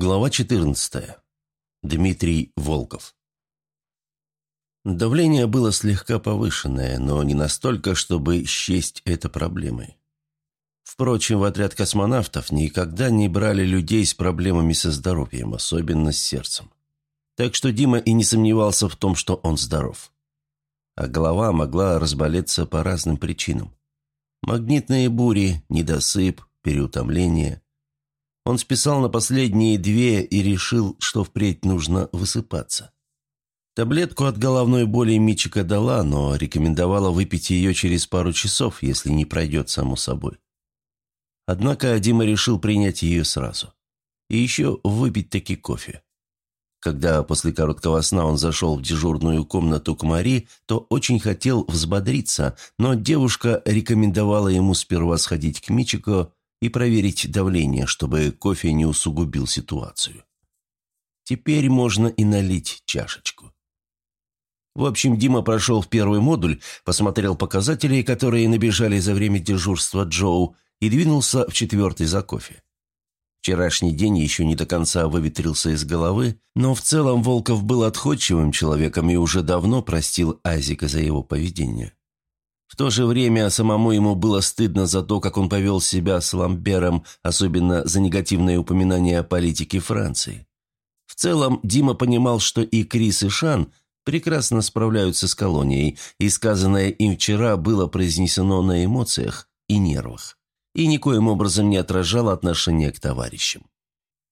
Глава 14. Дмитрий Волков. Давление было слегка повышенное, но не настолько, чтобы счесть это проблемой. Впрочем, в отряд космонавтов никогда не брали людей с проблемами со здоровьем, особенно с сердцем. Так что Дима и не сомневался в том, что он здоров. А голова могла разболеться по разным причинам. Магнитные бури, недосып, переутомление – он списал на последние две и решил, что впредь нужно высыпаться. Таблетку от головной боли Мичика дала, но рекомендовала выпить ее через пару часов, если не пройдет само собой. Однако Дима решил принять ее сразу. И еще выпить таки кофе. Когда после короткого сна он зашел в дежурную комнату к Мари, то очень хотел взбодриться, но девушка рекомендовала ему сперва сходить к Мичику и проверить давление, чтобы кофе не усугубил ситуацию. Теперь можно и налить чашечку. В общем, Дима прошел в первый модуль, посмотрел показатели, которые набежали за время дежурства Джоу, и двинулся в четвертый за кофе. Вчерашний день еще не до конца выветрился из головы, но в целом Волков был отходчивым человеком и уже давно простил Азика за его поведение. В то же время самому ему было стыдно за то, как он повел себя с Ламбером, особенно за негативное упоминание о политике Франции. В целом, Дима понимал, что и Крис, и Шан прекрасно справляются с колонией, и сказанное им вчера было произнесено на эмоциях и нервах, и никоим образом не отражало отношения к товарищам.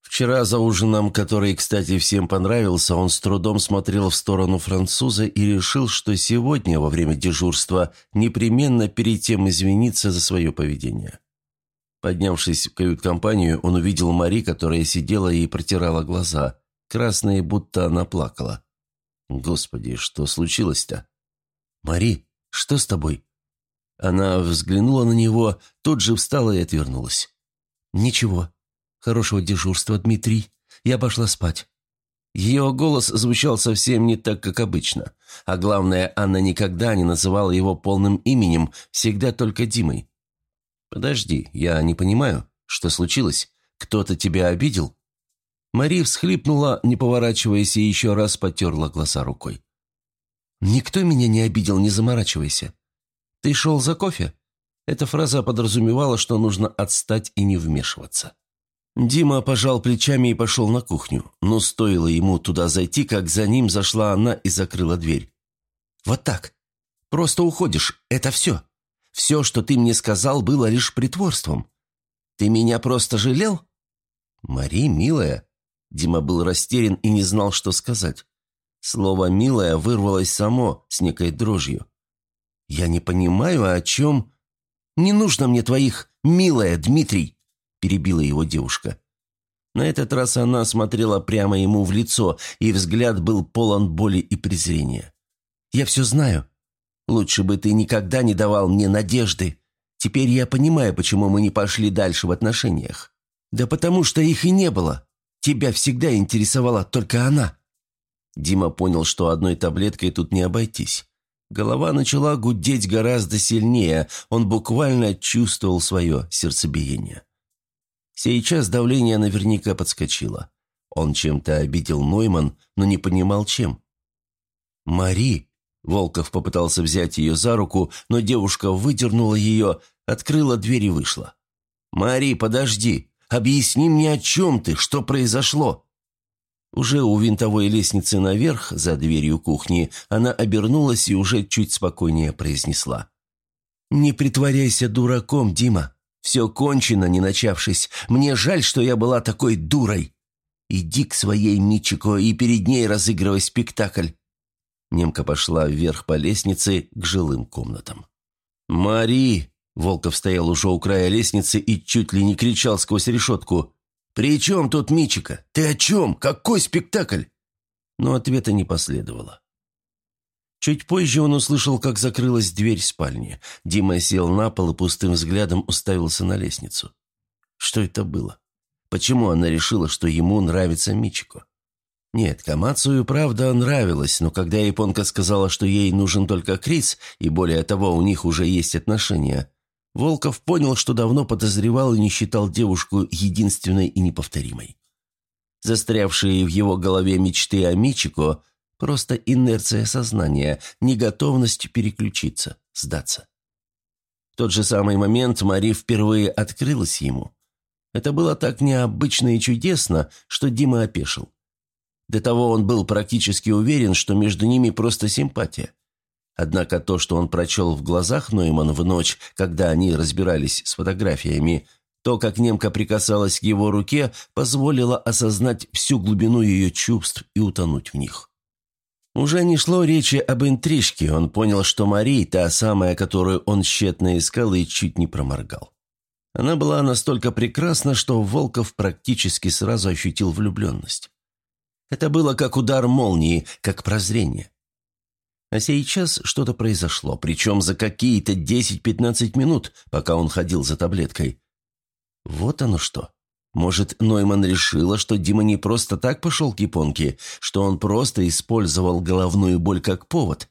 Вчера за ужином, который, кстати, всем понравился, он с трудом смотрел в сторону француза и решил, что сегодня, во время дежурства, непременно перед тем извиниться за свое поведение. Поднявшись в кают-компанию, он увидел Мари, которая сидела и протирала глаза, красные, будто она плакала. «Господи, что случилось-то?» «Мари, что с тобой?» Она взглянула на него, тут же встала и отвернулась. «Ничего», Хорошего дежурства, Дмитрий. Я пошла спать». Ее голос звучал совсем не так, как обычно. А главное, Анна никогда не называла его полным именем, всегда только Димой. «Подожди, я не понимаю, что случилось? Кто-то тебя обидел?» Мари всхлипнула, не поворачиваясь, и еще раз потерла глаза рукой. «Никто меня не обидел, не заморачивайся. Ты шел за кофе?» Эта фраза подразумевала, что нужно отстать и не вмешиваться. Дима пожал плечами и пошел на кухню, но стоило ему туда зайти, как за ним зашла она и закрыла дверь. «Вот так. Просто уходишь. Это все. Все, что ты мне сказал, было лишь притворством. Ты меня просто жалел?» «Мари, милая». Дима был растерян и не знал, что сказать. Слово «милая» вырвалось само, с некой дрожью. «Я не понимаю, о чем...» «Не нужно мне твоих «милая», Дмитрий!» – перебила его девушка. На этот раз она смотрела прямо ему в лицо, и взгляд был полон боли и презрения. «Я все знаю. Лучше бы ты никогда не давал мне надежды. Теперь я понимаю, почему мы не пошли дальше в отношениях. Да потому что их и не было. Тебя всегда интересовала только она». Дима понял, что одной таблеткой тут не обойтись. Голова начала гудеть гораздо сильнее, он буквально чувствовал свое сердцебиение. Сейчас давление наверняка подскочило. Он чем-то обидел Нойман, но не понимал, чем. «Мари!» Волков попытался взять ее за руку, но девушка выдернула ее, открыла дверь и вышла. «Мари, подожди! Объясни мне, о чем ты, что произошло!» Уже у винтовой лестницы наверх, за дверью кухни, она обернулась и уже чуть спокойнее произнесла. «Не притворяйся дураком, Дима. Все кончено, не начавшись. Мне жаль, что я была такой дурой. Иди к своей Мичико и перед ней разыгрывай спектакль». Немка пошла вверх по лестнице к жилым комнатам. «Мари!» Волков стоял уже у края лестницы и чуть ли не кричал сквозь решетку. «При чем тут Мичика? Ты о чем? Какой спектакль?» Но ответа не последовало. Чуть позже он услышал, как закрылась дверь спальни. Дима сел на пол и пустым взглядом уставился на лестницу. Что это было? Почему она решила, что ему нравится Мичико? Нет, Камацию правда нравилось, но когда японка сказала, что ей нужен только Крис, и более того, у них уже есть отношения, Волков понял, что давно подозревал и не считал девушку единственной и неповторимой. Застрявшие в его голове мечты о Мичико – просто инерция сознания, неготовность переключиться, сдаться. В тот же самый момент Мари впервые открылась ему. Это было так необычно и чудесно, что Дима опешил. До того он был практически уверен, что между ними просто симпатия. Однако то, что он прочел в глазах Ноймана в ночь, когда они разбирались с фотографиями, то, как немка прикасалась к его руке, позволило осознать всю глубину ее чувств и утонуть в них. Уже не шло речи об интрижке, он понял, что Мария та самая, которую он тщетно искал и чуть не проморгал. Она была настолько прекрасна, что Волков практически сразу ощутил влюбленность. Это было как удар молнии, как прозрение. А сейчас что-то произошло, причем за какие-то 10-15 минут, пока он ходил за таблеткой. Вот оно что. Может, Нойман решила, что Дима не просто так пошел к японке, что он просто использовал головную боль как повод?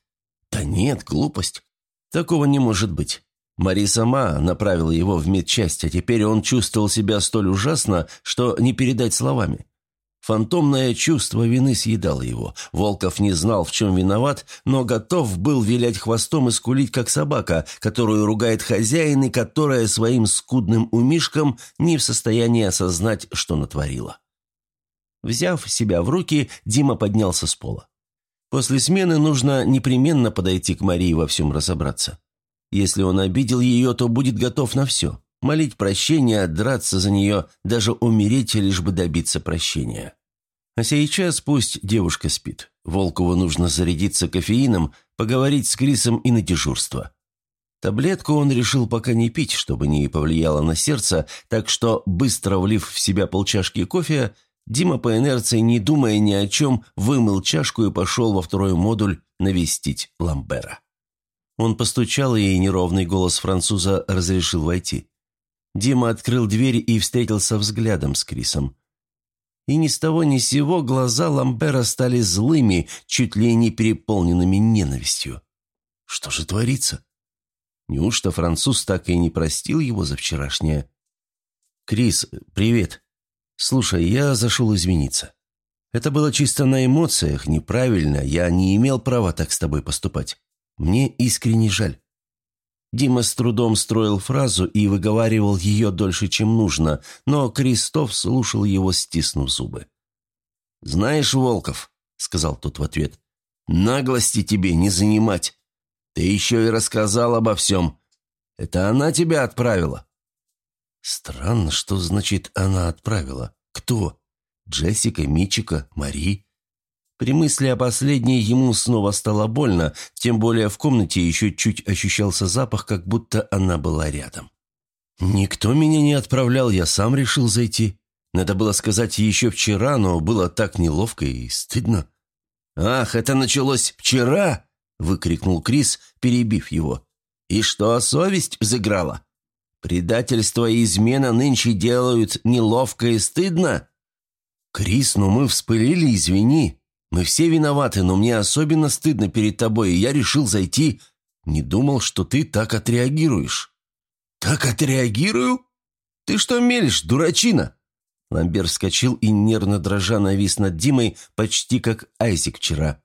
Да нет, глупость. Такого не может быть. Мари сама направила его в медчасть, а теперь он чувствовал себя столь ужасно, что не передать словами. Фантомное чувство вины съедало его. Волков не знал, в чем виноват, но готов был вилять хвостом и скулить, как собака, которую ругает хозяин и которая своим скудным умишком не в состоянии осознать, что натворила. Взяв себя в руки, Дима поднялся с пола. После смены нужно непременно подойти к Марии во всем разобраться. Если он обидел ее, то будет готов на все молить прощения, драться за нее, даже умереть, лишь бы добиться прощения. А сейчас пусть девушка спит. Волкову нужно зарядиться кофеином, поговорить с Крисом и на дежурство. Таблетку он решил пока не пить, чтобы не повлияло на сердце, так что, быстро влив в себя полчашки кофе, Дима по инерции, не думая ни о чем, вымыл чашку и пошел во второй модуль навестить Ламбера. Он постучал, и неровный голос француза разрешил войти. Дима открыл дверь и встретился взглядом с Крисом. И ни с того ни с сего глаза Ламбера стали злыми, чуть ли не переполненными ненавистью. Что же творится? Неужто француз так и не простил его за вчерашнее? «Крис, привет. Слушай, я зашел извиниться. Это было чисто на эмоциях, неправильно, я не имел права так с тобой поступать. Мне искренне жаль. Дима с трудом строил фразу и выговаривал ее дольше, чем нужно, но Кристоф слушал его, стиснув зубы. «Знаешь, Волков», — сказал тот в ответ, — «наглости тебе не занимать. Ты еще и рассказал обо всем. Это она тебя отправила». «Странно, что значит «она отправила». Кто? Джессика, Мичика, Мари?» При мысли о последней ему снова стало больно, тем более в комнате еще чуть ощущался запах, как будто она была рядом. «Никто меня не отправлял, я сам решил зайти. Надо было сказать еще вчера, но было так неловко и стыдно». «Ах, это началось вчера!» – выкрикнул Крис, перебив его. «И что, совесть взыграла? Предательство и измена нынче делают неловко и стыдно?» «Крис, ну мы вспылили, извини. Мы все виноваты, но мне особенно стыдно перед тобой, и я решил зайти. Не думал, что ты так отреагируешь». «Так отреагирую? Ты что мелешь, дурачина?» Ламбер вскочил и, нервно дрожа, навис над Димой, почти как Айзик вчера.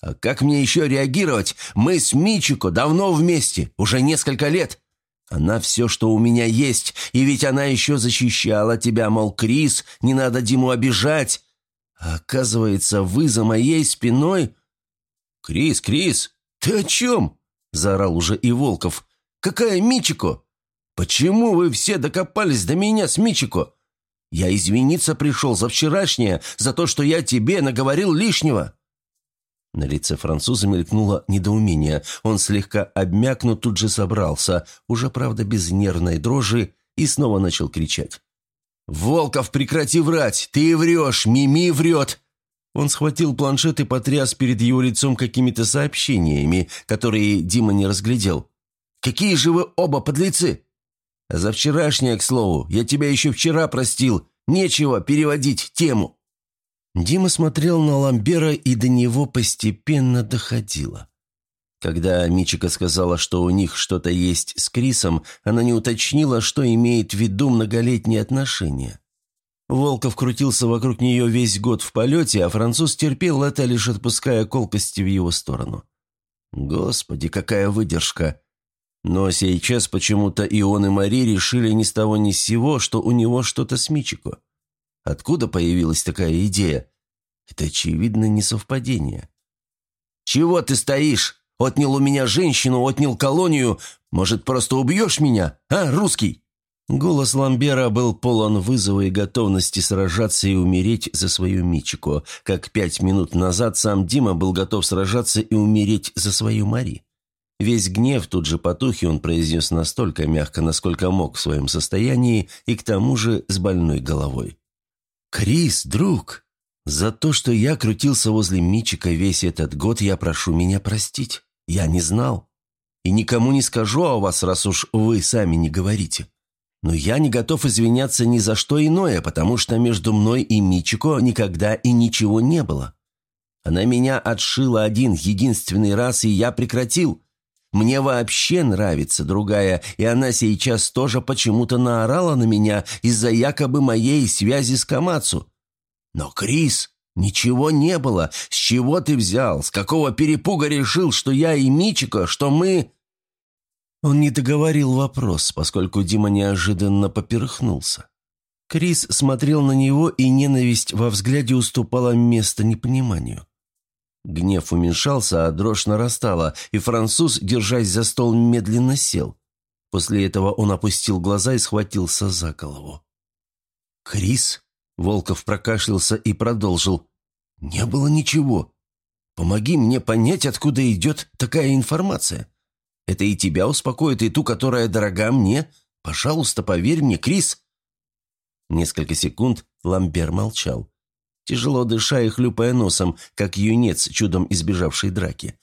«А как мне еще реагировать? Мы с Мичико давно вместе, уже несколько лет. Она все, что у меня есть, и ведь она еще защищала тебя, мол, Крис, не надо Диму обижать. А оказывается, вы за моей спиной...» «Крис, Крис, ты о чем?» – заорал уже и Волков. «Какая Мичико? Почему вы все докопались до меня с Мичико? Я извиниться пришел за вчерашнее, за то, что я тебе наговорил лишнего». На лице француза мелькнуло недоумение. Он слегка обмяк, тут же собрался, уже, правда, без нервной дрожи, и снова начал кричать. «Волков, прекрати врать! Ты врешь! Мими врет!» Он схватил планшет и потряс перед его лицом какими-то сообщениями, которые Дима не разглядел. «Какие же вы оба подлецы!» «За вчерашнее, к слову, я тебя еще вчера простил. Нечего переводить тему». Дима смотрел на Ламбера, и до него постепенно доходило. Когда Мичика сказала, что у них что-то есть с Крисом, она не уточнила, что имеет в виду многолетние отношения. Волков крутился вокруг нее весь год в полете, а француз терпел это, лишь отпуская колкости в его сторону. Господи, какая выдержка! Но сейчас почему-то и он, и Мари решили ни с того ни с сего, что у него что-то с Мичико. Откуда появилась такая идея? Это, очевидно, не совпадение. «Чего ты стоишь? Отнял у меня женщину, отнял колонию. Может, просто убьешь меня, а, русский?» Голос Ламбера был полон вызова и готовности сражаться и умереть за свою Мичико, как пять минут назад сам Дима был готов сражаться и умереть за свою Мари. Весь гнев тут же потух, и он произнес настолько мягко, насколько мог в своем состоянии, и к тому же с больной головой. «Крис, друг, за то, что я крутился возле Мичика весь этот год, я прошу меня простить. Я не знал. И никому не скажу о вас, раз уж вы сами не говорите. Но я не готов извиняться ни за что иное, потому что между мной и Мичико никогда и ничего не было. Она меня отшила один единственный раз, и я прекратил. Мне вообще нравится другая, и она сейчас тоже почему-то наорала на меня из-за якобы моей связи с Камацу. Но, Крис, ничего не было. С чего ты взял? С какого перепуга решил, что я и Мичико, что мы... Он не договорил вопрос, поскольку Дима неожиданно поперхнулся. Крис смотрел на него, и ненависть во взгляде уступала место непониманию. Гнев уменьшался, а дрожь нарастала, и француз, держась за стол, медленно сел. После этого он опустил глаза и схватился за голову. «Крис?» — Волков прокашлялся и продолжил. «Не было ничего. Помоги мне понять, откуда идет такая информация. Это и тебя успокоит, и ту, которая дорога мне. Пожалуйста, поверь мне, Крис». Несколько секунд Ламбер молчал, тяжело дыша и хлюпая носом, как юнец, чудом избежавший драки.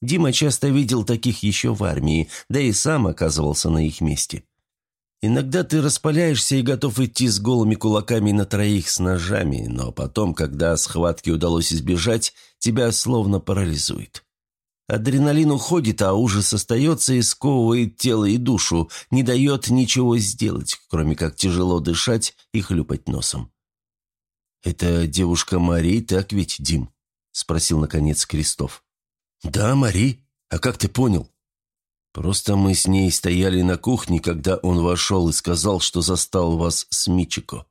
Дима часто видел таких еще в армии, да и сам оказывался на их месте. Иногда ты распаляешься и готов идти с голыми кулаками на троих с ножами, но потом, когда схватки удалось избежать, тебя словно парализует. Адреналин уходит, а ужас остается и сковывает тело и душу, не дает ничего сделать, кроме как тяжело дышать и хлюпать носом. «Это девушка Мари, так ведь, Дим?» – спросил, наконец, Крестов. «Да, Мари. А как ты понял?» «Просто мы с ней стояли на кухне, когда он вошел и сказал, что застал вас с Мичико».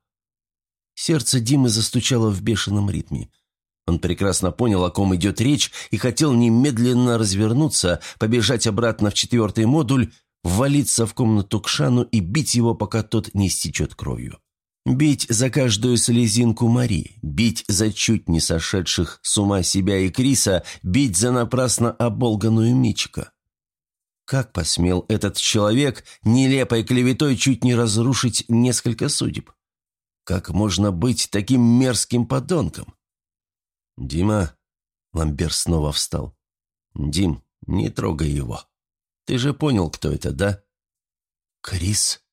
Сердце Димы застучало в бешеном ритме – он прекрасно понял, о ком идет речь, и хотел немедленно развернуться, побежать обратно в четвертый модуль, ввалиться в комнату к Шану и бить его, пока тот не стечет кровью. Бить за каждую слезинку Мари, бить за чуть не сошедших с ума себя и Криса, бить за напрасно оболганную Мичика. Как посмел этот человек нелепой клеветой чуть не разрушить несколько судеб? Как можно быть таким мерзким подонком? «Дима...» Ламбер снова встал. «Дим, не трогай его. Ты же понял, кто это, да?» «Крис,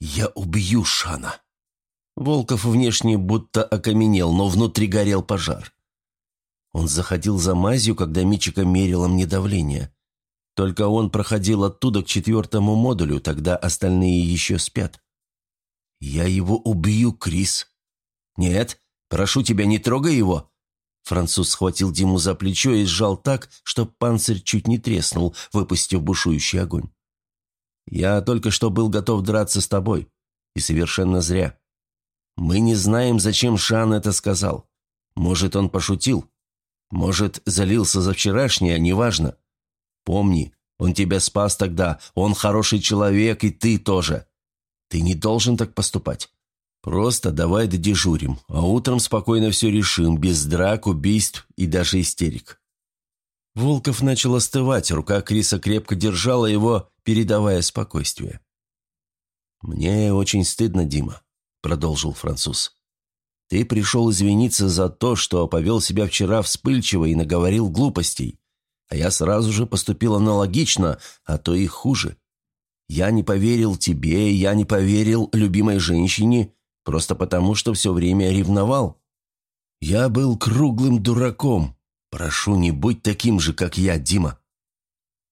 я убью Шана!» Волков внешне будто окаменел, но внутри горел пожар. Он заходил за мазью, когда Мичика мерила мне давление. Только он проходил оттуда к четвертому модулю, тогда остальные еще спят. «Я его убью, Крис!» «Нет, прошу тебя, не трогай его!» Француз схватил Диму за плечо и сжал так, что панцирь чуть не треснул, выпустив бушующий огонь. «Я только что был готов драться с тобой. И совершенно зря. Мы не знаем, зачем Шан это сказал. Может, он пошутил. Может, залился за вчерашнее, неважно. Помни, он тебя спас тогда, он хороший человек, и ты тоже. Ты не должен так поступать. Просто давай додежурим, а утром спокойно все решим, без драк, убийств и даже истерик». Волков начал остывать, рука Криса крепко держала его, передавая спокойствие. «Мне очень стыдно, Дима», — продолжил француз. «Ты пришел извиниться за то, что повел себя вчера вспыльчиво и наговорил глупостей, а я сразу же поступил аналогично, а то и хуже. Я не поверил тебе, я не поверил любимой женщине, Просто потому, что все время ревновал. Я был круглым дураком. Прошу, не будь таким же, как я, Дима».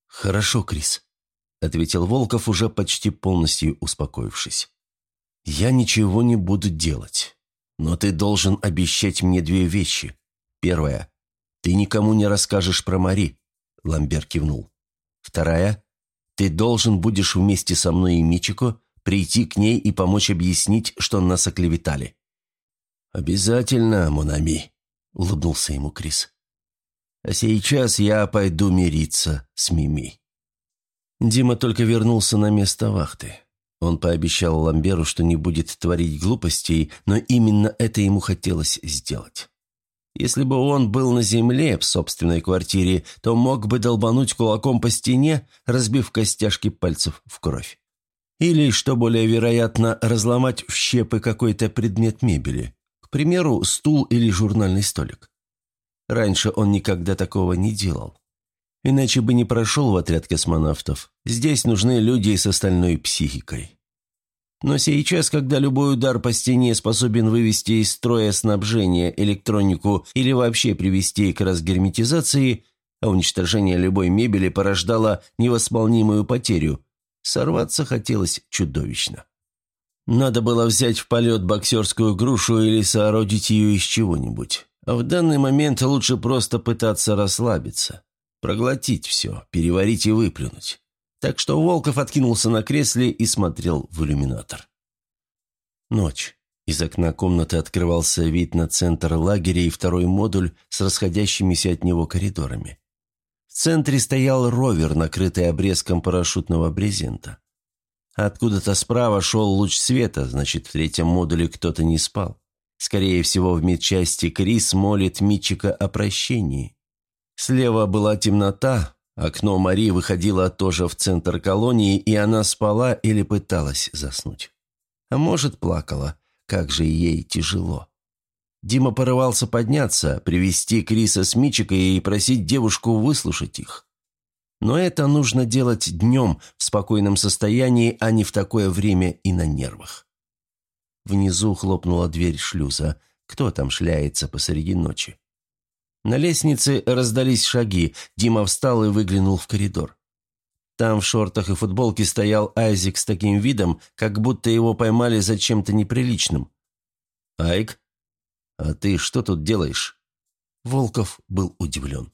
«Хорошо, Крис», — ответил Волков, уже почти полностью успокоившись. «Я ничего не буду делать. Но ты должен обещать мне две вещи. Первая. Ты никому не расскажешь про Мари», — Ламбер кивнул. «Вторая. Ты должен будешь вместе со мной и Мичико прийти к ней и помочь объяснить, что нас оклеветали». «Обязательно, Монами», — улыбнулся ему Крис. «А сейчас я пойду мириться с Мими». Дима только вернулся на место вахты. Он пообещал Ламберу, что не будет творить глупостей, но именно это ему хотелось сделать. Если бы он был на земле в собственной квартире, то мог бы долбануть кулаком по стене, разбив костяшки пальцев в кровь. Или, что более вероятно, разломать в щепы какой-то предмет мебели. К примеру, стул или журнальный столик. Раньше он никогда такого не делал. Иначе бы не прошел в отряд космонавтов. Здесь нужны люди с остальной психикой. Но сейчас, когда любой удар по стене способен вывести из строя снабжение, электронику или вообще привести к разгерметизации, а уничтожение любой мебели порождало невосполнимую потерю, сорваться хотелось чудовищно. Надо было взять в полет боксерскую грушу или соорудить ее из чего-нибудь. А в данный момент лучше просто пытаться расслабиться. Проглотить все, переварить и выплюнуть. Так что Волков откинулся на кресле и смотрел в иллюминатор. Ночь. Из окна комнаты открывался вид на центр лагеря и второй модуль с расходящимися от него коридорами. В центре стоял ровер, накрытый обрезком парашютного брезента. Откуда-то справа шел луч света, значит, в третьем модуле кто-то не спал. Скорее всего, в медчасти Крис молит Митчика о прощении. Слева была темнота, окно Мари выходило тоже в центр колонии, и она спала или пыталась заснуть. А может, плакала, как же ей тяжело. Дима порывался подняться, привести Криса с Мичикой и просить девушку выслушать их. Но это нужно делать днем в спокойном состоянии, а не в такое время и на нервах. Внизу хлопнула дверь шлюза. Кто там шляется посреди ночи? На лестнице раздались шаги. Дима встал и выглянул в коридор. Там в шортах и футболке стоял Айзик с таким видом, как будто его поймали за чем-то неприличным. «Айк, а ты что тут делаешь?» Волков был удивлен.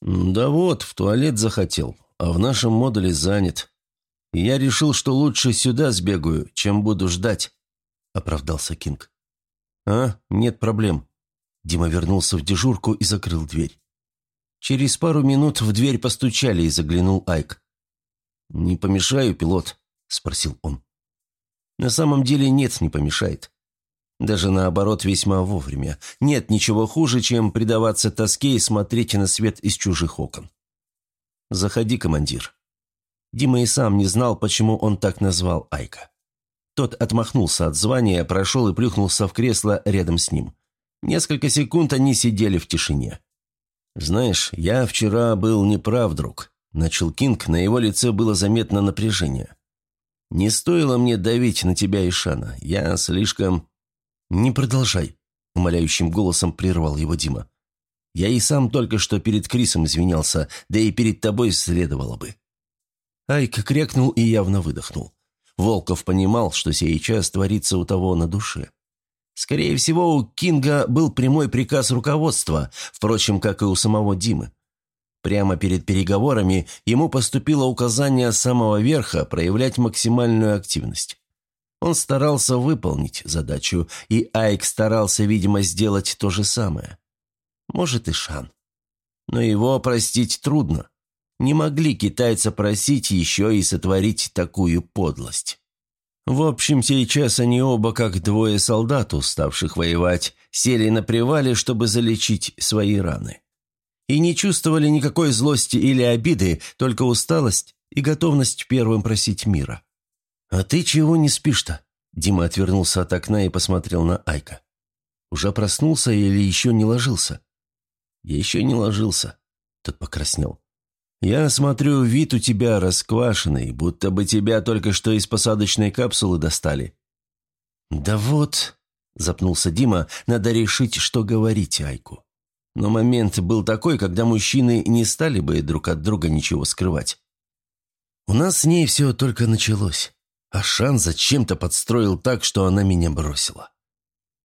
«Да вот, в туалет захотел, а в нашем модуле занят. я решил, что лучше сюда сбегаю, чем буду ждать», — оправдался Кинг. «А, нет проблем. Дима вернулся в дежурку и закрыл дверь. Через пару минут в дверь постучали и заглянул Айк. «Не помешаю, пилот?» – спросил он. «На самом деле нет, не помешает. Даже наоборот, весьма вовремя. Нет ничего хуже, чем предаваться тоске и смотреть на свет из чужих окон. Заходи, командир». Дима и сам не знал, почему он так назвал Айка. Тот отмахнулся от звания, прошел и плюхнулся в кресло рядом с ним. Несколько секунд они сидели в тишине. «Знаешь, я вчера был неправ, друг», – начал Кинг, на его лице было заметно напряжение. «Не стоило мне давить на тебя, Ишана. Я слишком...» «Не продолжай», – умоляющим голосом прервал его Дима. «Я и сам только что перед Крисом извинялся, да и перед тобой следовало бы». Айк крякнул и явно выдохнул. Волков понимал, что сейчас творится у того на душе. Скорее всего, у Кинга был прямой приказ руководства, впрочем, как и у самого Димы. Прямо перед переговорами ему поступило указание самого верха проявлять максимальную активность. Он старался выполнить задачу, и Айк старался, видимо, сделать то же самое. Может и Шан. Но его простить трудно. Не могли китайца просить еще и сотворить такую подлость. В общем, сейчас они оба, как двое солдат, уставших воевать, сели на привале, чтобы залечить свои раны. И не чувствовали никакой злости или обиды, только усталость и готовность первым просить мира. «А ты чего не спишь-то?» Дима отвернулся от окна и посмотрел на Айка. «Уже проснулся или еще не ложился?» «Я еще не ложился», — тот покраснел. «Я смотрю, вид у тебя расквашенный, будто бы тебя только что из посадочной капсулы достали». «Да вот», — запнулся Дима, — «надо решить, что говорить Айку». Но момент был такой, когда мужчины не стали бы друг от друга ничего скрывать. У нас с ней все только началось. А Шан зачем-то подстроил так, что она меня бросила.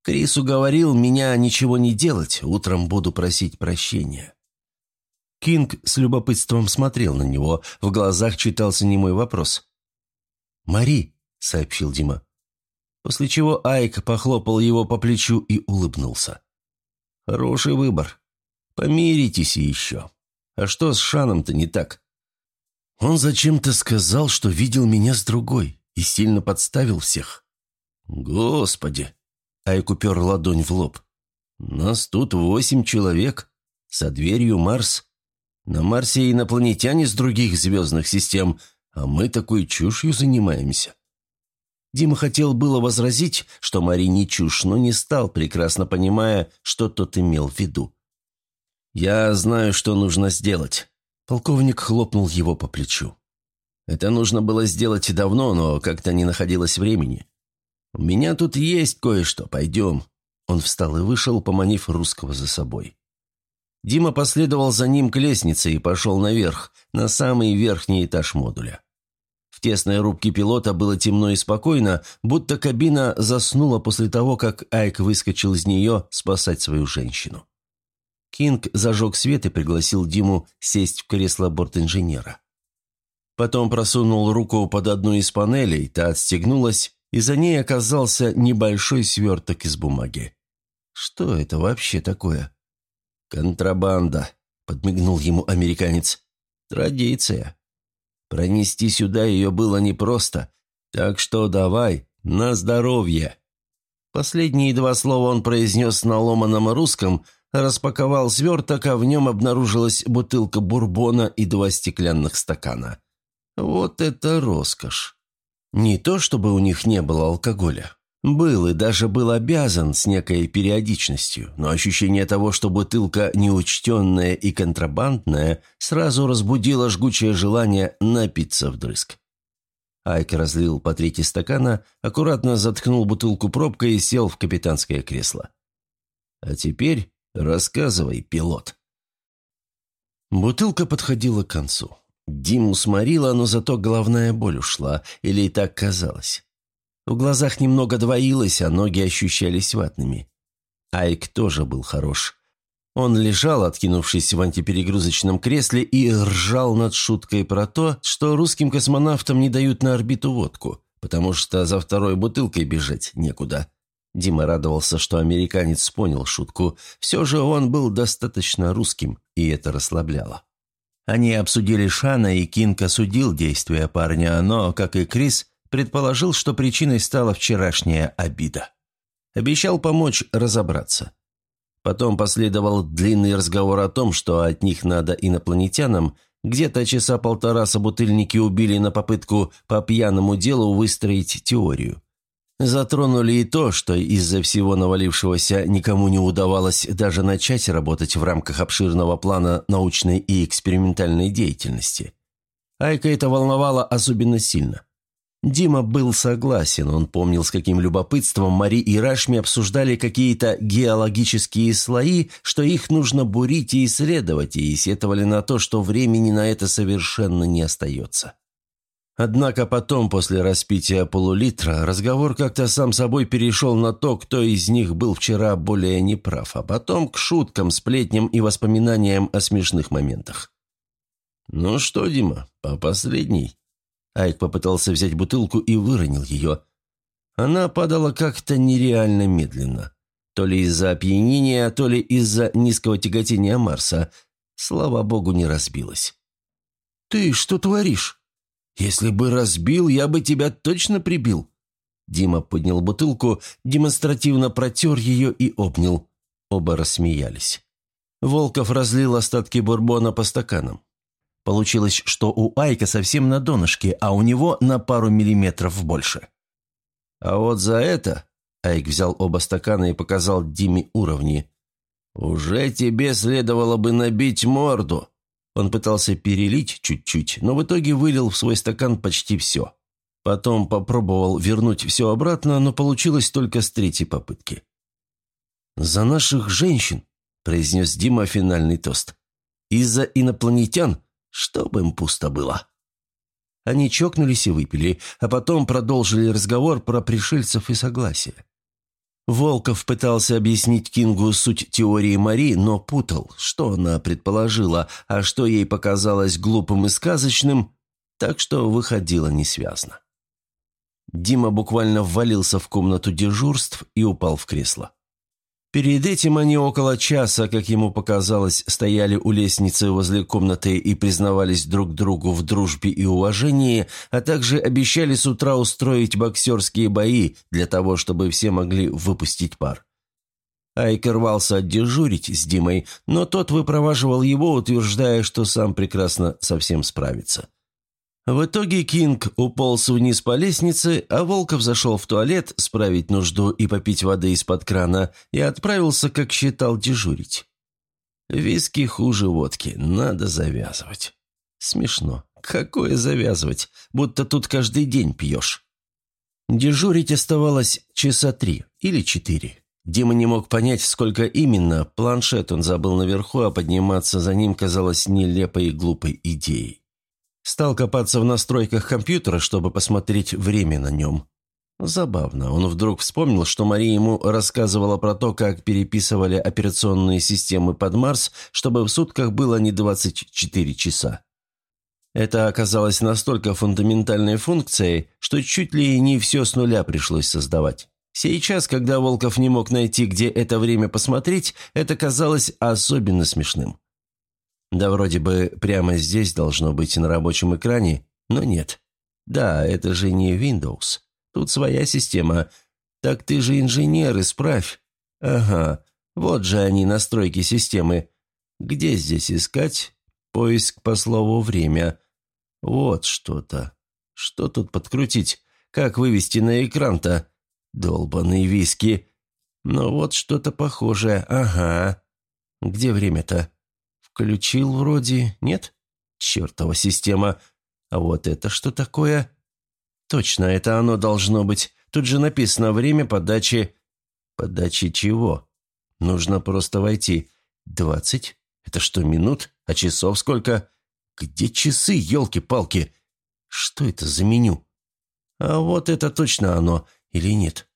Крис уговорил меня ничего не делать, утром буду просить прощения. Кинг с любопытством смотрел на него, в глазах читался немой вопрос. «Мари», — сообщил Дима. После чего Айк похлопал его по плечу и улыбнулся. «Хороший выбор. Помиритесь еще. А что с Шаном-то не так?» «Он зачем-то сказал, что видел меня с другой и сильно подставил всех». «Господи!» Айк упер ладонь в лоб. «Нас тут восемь человек. За дверью Марс. На Марсе инопланетяне с других звездных систем, а мы такой чушью занимаемся». Дима хотел было возразить, что Мари не чушь, но не стал, прекрасно понимая, что тот имел в виду. «Я знаю, что нужно сделать». Полковник хлопнул его по плечу. «Это нужно было сделать давно, но как-то не находилось времени. «У меня тут есть кое-что, пойдем». Он встал и вышел, поманив русского за собой. Дима последовал за ним к лестнице и пошел наверх, на самый верхний этаж модуля. В тесной рубке пилота было темно и спокойно, будто кабина заснула после того, как Айк выскочил из нее спасать свою женщину. Кинг зажег свет и пригласил Диму сесть в кресло бортинженера. Потом просунул руку под одну из панелей, та отстегнулась, и за ней оказался небольшой сверток из бумаги. «Что это вообще такое?» «Контрабанда», — подмигнул ему американец. «Традиция. Пронести сюда ее было непросто, так что давай, на здоровье». Последние два слова он произнес на ломаном русском, распаковал сверток, а в нем обнаружилась бутылка бурбона и два стеклянных стакана. «Вот это роскошь!» Не то, чтобы у них не было алкоголя. Был и даже был обязан с некой периодичностью, но ощущение того, что бутылка неучтенная и контрабандная, сразу разбудило жгучее желание напиться вдрызг. Айк разлил по трети стакана, аккуратно заткнул бутылку пробкой и сел в капитанское кресло. «А теперь рассказывай, пилот». Бутылка подходила к концу. Диму сморила, но зато головная боль ушла, или и так казалось. В глазах немного двоилось, а ноги ощущались ватными. Айк тоже был хорош. Он лежал, откинувшись в антиперегрузочном кресле, и ржал над шуткой про то, что русским космонавтам не дают на орбиту водку, потому что за второй бутылкой бежать некуда. Дима радовался, что американец понял шутку. Все же он был достаточно русским, и это расслабляло. Они обсудили Шана, и Кинг осудил действия парня, но, как и Крис, предположил, что причиной стала вчерашняя обида. Обещал помочь разобраться. Потом последовал длинный разговор о том, что от них надо инопланетянам, где-то часа полтора собутыльники убили на попытку по пьяному делу выстроить теорию. Затронули и то, что из-за всего навалившегося никому не удавалось даже начать работать в рамках обширного плана научной и экспериментальной деятельности. Айка это волновало особенно сильно. Дима был согласен, он помнил, с каким любопытством Мари и Рашми обсуждали какие-то геологические слои, что их нужно бурить и исследовать, и сетовали на то, что времени на это совершенно не остается. Однако потом, после распития полулитра, разговор как-то сам собой перешел на то, кто из них был вчера более неправ, а потом к шуткам, сплетням и воспоминаниям о смешных моментах. «Ну что, Дима, по последней?» Айк попытался взять бутылку и выронил ее. Она падала как-то нереально медленно. То ли из-за опьянения, то ли из-за низкого тяготения Марса. Слава богу, не разбилась. «Ты что творишь?» «Если бы разбил, я бы тебя точно прибил». Дима поднял бутылку, демонстративно протер ее и обнял. Оба рассмеялись. Волков разлил остатки бурбона по стаканам. Получилось, что у Айка совсем на донышке, а у него на пару миллиметров больше. «А вот за это...» — Айк взял оба стакана и показал Диме уровни. «Уже тебе следовало бы набить морду». Он пытался перелить чуть-чуть, но в итоге вылил в свой стакан почти все. Потом попробовал вернуть все обратно, но получилось только с третьей попытки. «За наших женщин», – произнес Дима финальный тост. «Из-за инопланетян, чтобы им пусто было». Они чокнулись и выпили, а потом продолжили разговор про пришельцев и согласие. Волков пытался объяснить Кингу суть теории Мари, но путал, что она предположила, а что ей показалось глупым и сказочным, так что выходило несвязно. Дима буквально ввалился в комнату дежурств и упал в кресло. Перед этим они около часа, как ему показалось, стояли у лестницы возле комнаты и признавались друг другу в дружбе и уважении, а также обещали с утра устроить боксерские бои для того, чтобы все могли выпустить пар. Айк рвался дежурить с Димой, но тот выпроваживал его, утверждая, что сам прекрасно совсем справится. В итоге Кинг уполз вниз по лестнице, а Волков зашел в туалет справить нужду и попить воды из-под крана и отправился, как считал, дежурить. Виски хуже водки, надо завязывать. Смешно. Какое завязывать? Будто тут каждый день пьешь. Дежурить оставалось часа три или четыре. Дима не мог понять, сколько именно. Планшет он забыл наверху, а подниматься за ним казалось нелепой и глупой идеей. Стал копаться в настройках компьютера, чтобы посмотреть время на нем. Забавно, он вдруг вспомнил, что Мария ему рассказывала про то, как переписывали операционные системы под Марс, чтобы в сутках было не 24 часа. Это оказалось настолько фундаментальной функцией, что чуть ли не все с нуля пришлось создавать. Сейчас, когда Волков не мог найти, где это время посмотреть, это казалось особенно смешным. Да вроде бы прямо здесь должно быть на рабочем экране, но нет. Да, это же не Windows. Тут своя система. Так ты же инженер, исправь. Ага, вот же они, настройки системы. Где здесь искать? Поиск по слову «время». Вот что-то. Что тут подкрутить? Как вывести на экран-то? Долбаные виски. Ну вот что-то похожее. Ага. Где время-то? Включил вроде, нет? Чертова система. А вот это что такое? Точно, это оно должно быть. Тут же написано время подачи... Подачи чего? Нужно просто войти. Двадцать? Это что, минут? А часов сколько? Где часы, елки-палки? Что это за меню? А вот это точно оно, или нет?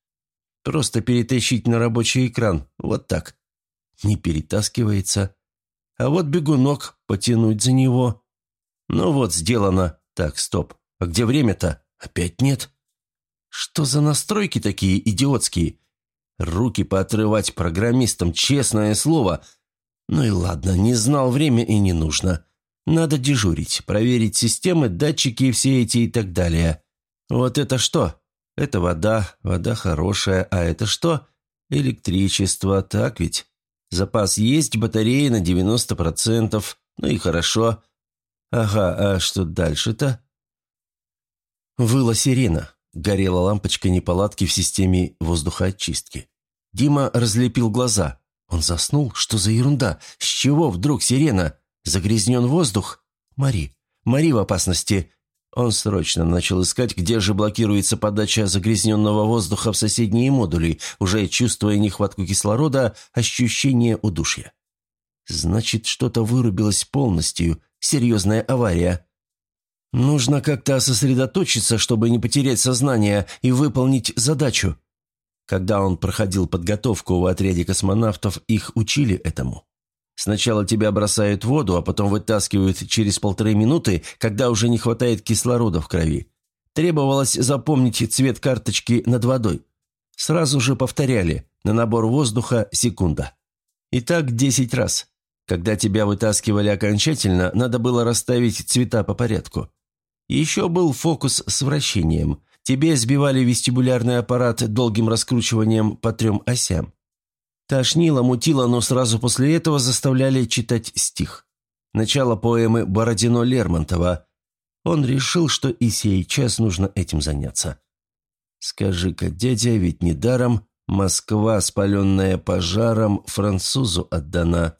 Просто перетащить на рабочий экран, вот так. Не перетаскивается. А вот бегунок, потянуть за него. Ну вот, сделано. Так, стоп. А где время-то? Опять нет. Что за настройки такие идиотские? Руки поотрывать программистам, честное слово. Ну и ладно, не знал время и не нужно. Надо дежурить, проверить системы, датчики все эти и так далее. Вот это что? Это вода, вода хорошая, а это что? Электричество, так ведь? Запас есть, батареи на 90%. Ну и хорошо. Ага, а что дальше-то? Выла сирена. Горела лампочка неполадки в системе воздухоочистки. Дима разлепил глаза. Он заснул? Что за ерунда? С чего вдруг сирена? Загрязнен воздух? Мари. Мари в опасности. Он срочно начал искать, где же блокируется подача загрязненного воздуха в соседние модули, уже чувствуя нехватку кислорода, ощущение удушья. Значит, что-то вырубилось полностью, серьезная авария. Нужно как-то сосредоточиться, чтобы не потерять сознание и выполнить задачу. Когда он проходил подготовку в отряде космонавтов, их учили этому. Сначала тебя бросают в воду, а потом вытаскивают через полторы минуты, когда уже не хватает кислорода в крови. Требовалось запомнить цвет карточки над водой. Сразу же повторяли на набор воздуха секунда. И так десять раз. Когда тебя вытаскивали окончательно, надо было расставить цвета по порядку. Еще был фокус с вращением. Тебе сбивали вестибулярный аппарат долгим раскручиванием по трем осям. Тошнило, мутило, но сразу после этого заставляли читать стих. Начало поэмы Бородино Лермонтова. Он решил, что и сейчас нужно этим заняться. «Скажи-ка, дядя, ведь недаром Москва, спаленная пожаром, французу отдана».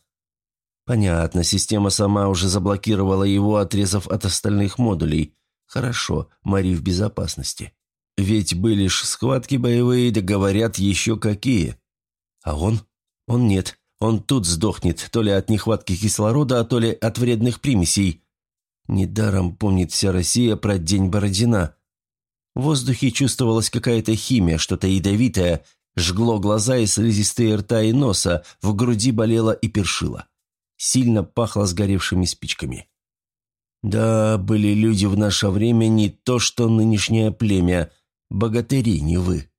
Понятно, система сама уже заблокировала его, отрезав от остальных модулей. Хорошо, Мари в безопасности. Ведь были ж схватки боевые, да говорят еще какие. А он? Он нет. Он тут сдохнет, то ли от нехватки кислорода, а то ли от вредных примесей. Недаром помнит вся Россия про День Бородина. В воздухе чувствовалась какая-то химия, что-то ядовитое, жгло глаза и слизистые рта и носа, в груди болело и першило. Сильно пахло сгоревшими спичками. Да, были люди в наше время не то, что нынешнее племя, богатыри, не вы.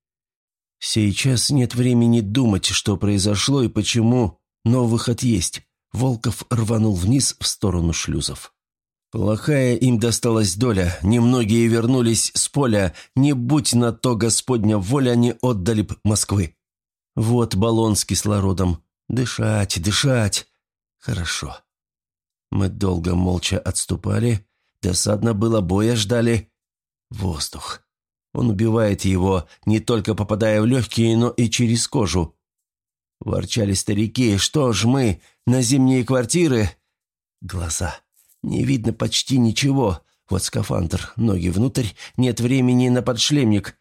Сейчас нет времени думать, что произошло и почему, но выход есть. Волков рванул вниз в сторону шлюзов. Плохая им досталась доля, немногие вернулись с поля, не будь на то Господня воля, они отдали б Москвы. Вот баллон с кислородом. Дышать, дышать. Хорошо. Мы долго молча отступали, досадно было, боя ждали. Воздух. Он убивает его, не только попадая в легкие, но и через кожу. Ворчали старики, что ж мы, на зимние квартиры? Глаза. Не видно почти ничего. Вот скафандр, ноги внутрь, нет времени на подшлемник.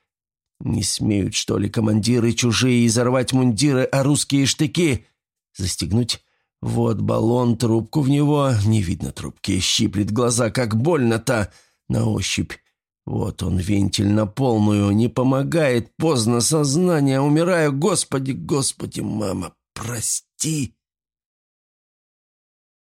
Не смеют, что ли, командиры чужие изорвать мундиры, а русские штыки? Застегнуть? Вот баллон, трубку в него. Не видно трубки, щиплет глаза, как больно-то. На ощупь. Вот он, вентиль на полную, не помогает, поздно сознание, умираю, господи, господи, мама, прости.